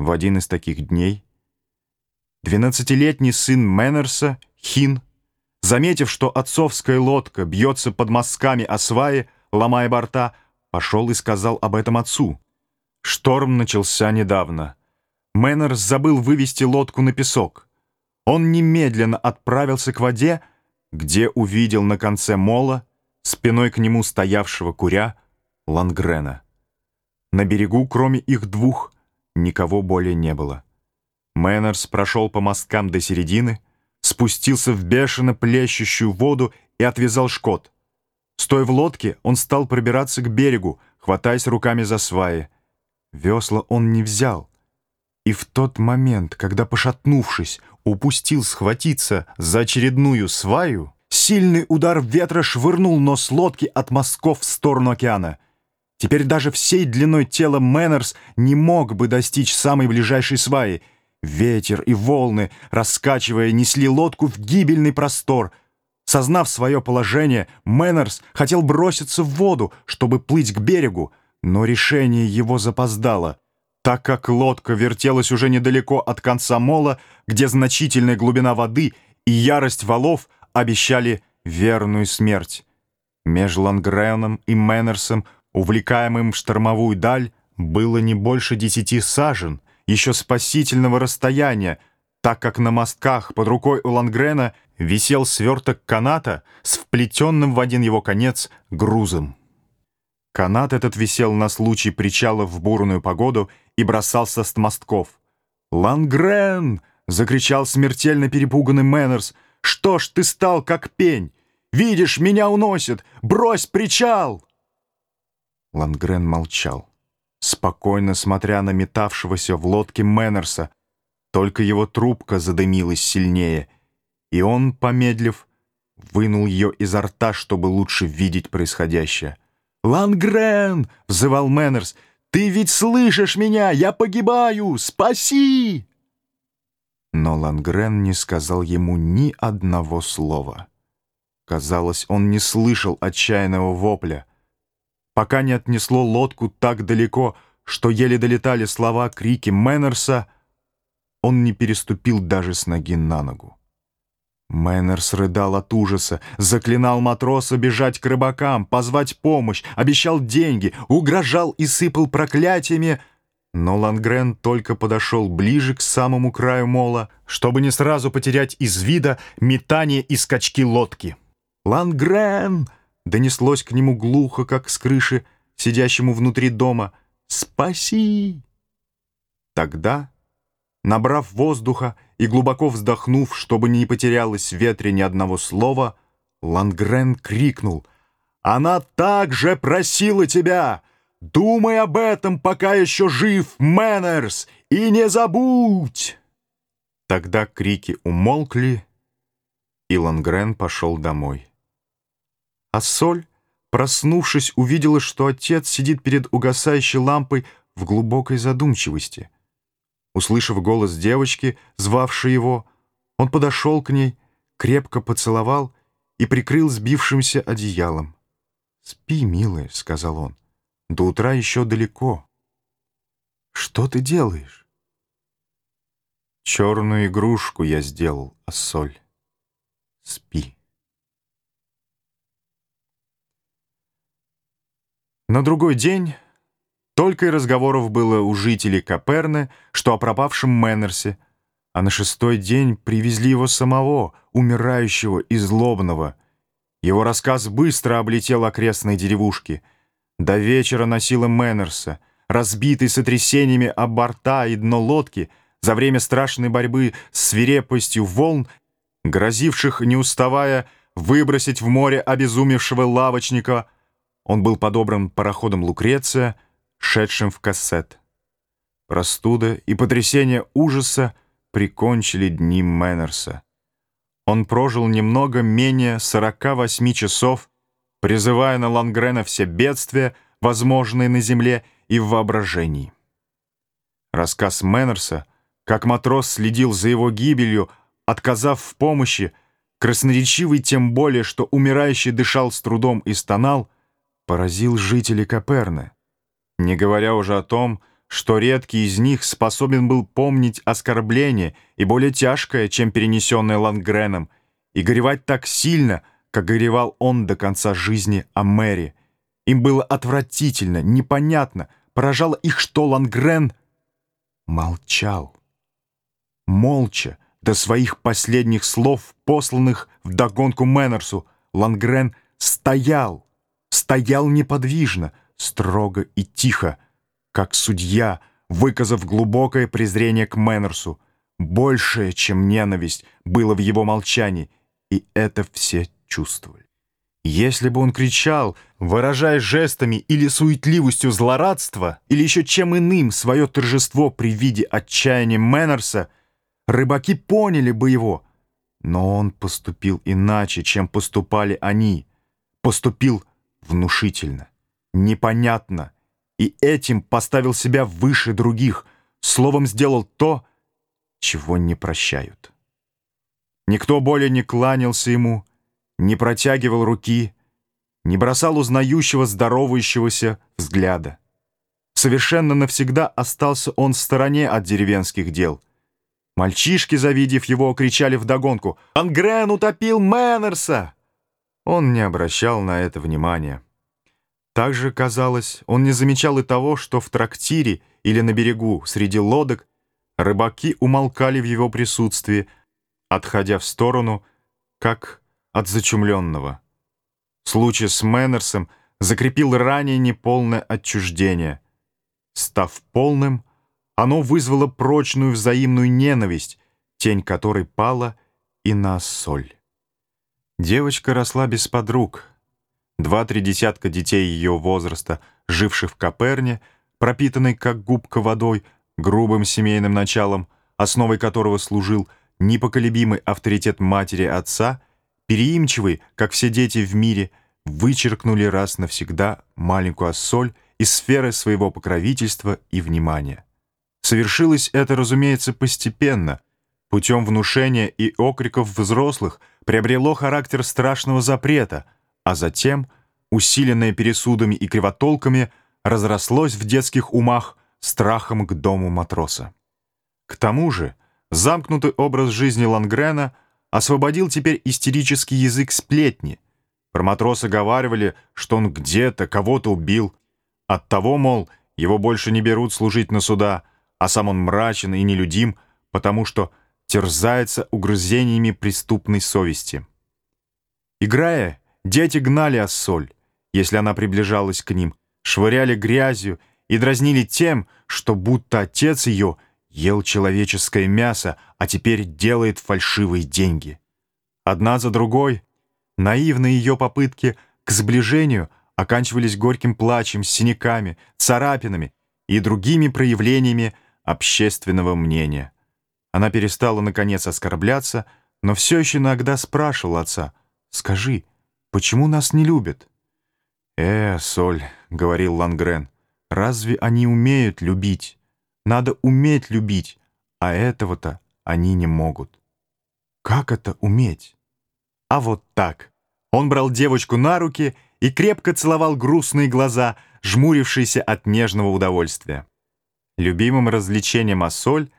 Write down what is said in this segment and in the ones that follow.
В один из таких дней двенадцатилетний сын Мэннерса, Хин, заметив, что отцовская лодка бьется под мостками о сваи, ломая борта, пошел и сказал об этом отцу. Шторм начался недавно. Мэннерс забыл вывести лодку на песок. Он немедленно отправился к воде, где увидел на конце мола, спиной к нему стоявшего куря, Лангрена. На берегу, кроме их двух, никого более не было. Мэннерс прошел по мосткам до середины, спустился в бешено плещущую воду и отвязал шкот. Стоя в лодке, он стал пробираться к берегу, хватаясь руками за сваи. Весла он не взял. И в тот момент, когда, пошатнувшись, упустил схватиться за очередную сваю, сильный удар ветра швырнул нос лодки от мостков в сторону океана — Теперь даже всей длиной тела Мэннерс не мог бы достичь самой ближайшей сваи. Ветер и волны, раскачивая, несли лодку в гибельный простор. Сознав свое положение, Мэннерс хотел броситься в воду, чтобы плыть к берегу, но решение его запоздало. Так как лодка вертелась уже недалеко от конца мола, где значительная глубина воды и ярость валов обещали верную смерть. Между Лангреном и Мэннерсом увлекаемым в штормовую даль, было не больше десяти сажен, еще спасительного расстояния, так как на мостках под рукой у Лангрена висел сверток каната с вплетенным в один его конец грузом. Канат этот висел на случай причала в бурную погоду и бросался с мостков. «Лангрен!» — закричал смертельно перепуганный Мэннерс. «Что ж ты стал как пень? Видишь, меня уносит! Брось причал!» Лангрен молчал, спокойно смотря на метавшегося в лодке Мэннерса. Только его трубка задымилась сильнее, и он, помедлив, вынул ее изо рта, чтобы лучше видеть происходящее. «Лангрен!» — взывал Мэннерс. «Ты ведь слышишь меня! Я погибаю! Спаси!» Но Лангрен не сказал ему ни одного слова. Казалось, он не слышал отчаянного вопля пока не отнесло лодку так далеко, что еле долетали слова, крики Мэннерса, он не переступил даже с ноги на ногу. Мэннерс рыдал от ужаса, заклинал матроса бежать к рыбакам, позвать помощь, обещал деньги, угрожал и сыпал проклятиями, но Лангрен только подошел ближе к самому краю мола, чтобы не сразу потерять из вида метание и скачки лодки. «Лангрен!» Донеслось к нему глухо, как с крыши, сидящему внутри дома. «Спаси!» Тогда, набрав воздуха и глубоко вздохнув, чтобы не потерялось в ветре ни одного слова, Лангрен крикнул «Она также просила тебя! Думай об этом, пока еще жив, Мэннерс, и не забудь!» Тогда крики умолкли, и Лангрен пошел домой. А Соль, проснувшись, увидела, что отец сидит перед угасающей лампой в глубокой задумчивости. Услышав голос девочки, звавшей его, он подошел к ней, крепко поцеловал и прикрыл сбившимся одеялом. «Спи, милая», — сказал он, — «до утра еще далеко». «Что ты делаешь?» «Черную игрушку я сделал, Ассоль. Спи». На другой день только и разговоров было у жителей Каперны, что о пропавшем Мэннерсе, а на шестой день привезли его самого, умирающего и злобного. Его рассказ быстро облетел окрестные деревушки. До вечера носила Мэннерса, разбитый сотрясениями об борта и дно лодки, за время страшной борьбы с свирепостью волн, грозивших, не уставая, выбросить в море обезумевшего лавочника — он был подобран пароходом «Лукреция», шедшим в кассет. Простуда и потрясение ужаса прикончили дни Мэннерса. Он прожил немного менее 48 часов, призывая на Лангрена все бедствия, возможные на земле и в воображении. Рассказ Мэннерса, как матрос следил за его гибелью, отказав в помощи, красноречивый тем более, что умирающий дышал с трудом и стонал — поразил жителей Каперны, не говоря уже о том, что редкий из них способен был помнить оскорбление и более тяжкое, чем перенесенное Лангреном, и горевать так сильно, как горевал он до конца жизни о Мэри. Им было отвратительно, непонятно, поражало их, что Лангрен молчал. Молча, до своих последних слов, посланных в догонку Мэннерсу, Лангрен стоял, стоял неподвижно, строго и тихо, как судья, выказав глубокое презрение к Мэннерсу. Большее, чем ненависть, было в его молчании, и это все чувствовали. Если бы он кричал, выражая жестами или суетливостью злорадства, или еще чем иным свое торжество при виде отчаяния Мэннерса, рыбаки поняли бы его. Но он поступил иначе, чем поступали они. Поступил внушительно, непонятно, и этим поставил себя выше других, словом сделал то, чего не прощают. Никто более не кланялся ему, не протягивал руки, не бросал узнающего, здоровающегося взгляда. Совершенно навсегда остался он в стороне от деревенских дел. Мальчишки, завидев его, кричали вдогонку «Ангрен утопил Мэннерса!» Он не обращал на это внимания. Также, казалось, он не замечал и того, что в трактире или на берегу среди лодок рыбаки умолкали в его присутствии, отходя в сторону, как от зачумленного. Случай с Мэннерсом закрепил ранее неполное отчуждение. Став полным, оно вызвало прочную взаимную ненависть, тень которой пала и на соль. Девочка росла без подруг. Два-три десятка детей ее возраста, живших в Каперне, пропитанной как губка водой, грубым семейным началом, основой которого служил непоколебимый авторитет матери отца — переимчивый, как все дети в мире, вычеркнули раз навсегда маленькую Ассоль из сферы своего покровительства и внимания. Совершилось это, разумеется, постепенно, путем внушения и окриков взрослых приобрело характер страшного запрета, а затем, усиленное пересудами и кривотолками, разрослось в детских умах страхом к дому матроса. К тому же, замкнутый образ жизни Лангрена — освободил теперь истерический язык сплетни. Про матроса говаривали, что он где-то кого-то убил. Оттого, мол, его больше не берут служить на суда, а сам он мрачен и нелюдим, потому что терзается угрызениями преступной совести. Играя, дети гнали Ассоль, если она приближалась к ним, швыряли грязью и дразнили тем, что будто отец ее — ел человеческое мясо, а теперь делает фальшивые деньги. Одна за другой наивные ее попытки к сближению оканчивались горьким плачем, синяками, царапинами и другими проявлениями общественного мнения. Она перестала, наконец, оскорбляться, но все еще иногда спрашивала отца, «Скажи, почему нас не любят?» «Э, Соль», — говорил Лангрен, — «разве они умеют любить?» Надо уметь любить, а этого-то они не могут. Как это уметь? А вот так. Он брал девочку на руки и крепко целовал грустные глаза, жмурившиеся от нежного удовольствия. Любимым развлечением Ассоль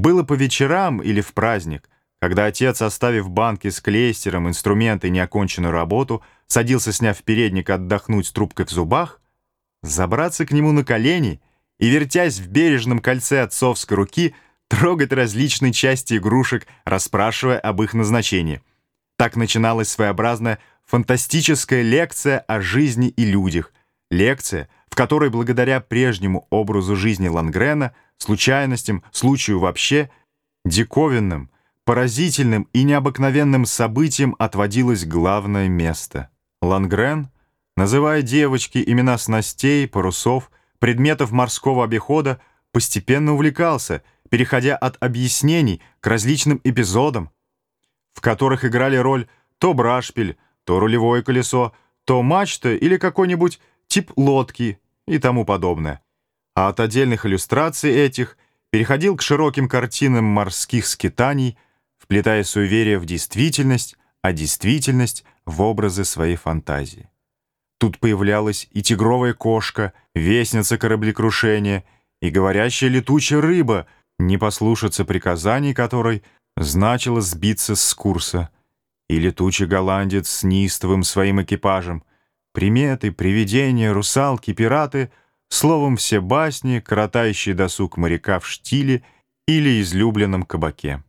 было по вечерам или в праздник, когда отец, оставив банки с клейстером, инструменты и неоконченную работу, садился, сняв передник, отдохнуть с трубкой в зубах, забраться к нему на колени — и, вертясь в бережном кольце отцовской руки, трогать различные части игрушек, расспрашивая об их назначении. Так начиналась своеобразная фантастическая лекция о жизни и людях, лекция, в которой благодаря прежнему образу жизни Лангрена, случайностям, случаю вообще, диковинным, поразительным и необыкновенным событиям отводилось главное место. Лангрен, называя девочки имена снастей, парусов, предметов морского обихода постепенно увлекался, переходя от объяснений к различным эпизодам, в которых играли роль то брашпиль, то рулевое колесо, то мачта или какой-нибудь тип лодки и тому подобное а от отдельных иллюстраций этих переходил к широким картинам морских скитаний, вплетая суеверие в действительность, а действительность — в образы своей фантазии. Тут появлялась и тигровая кошка, вестница кораблекрушения, и говорящая летучая рыба, не послушаться приказаний которой значило сбиться с курса, и летучий голландец с неистовым своим экипажем. Приметы, привидения, русалки, пираты — Словом, все басни, кротающий досуг моряка в штиле или излюбленном кабаке.